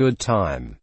good time.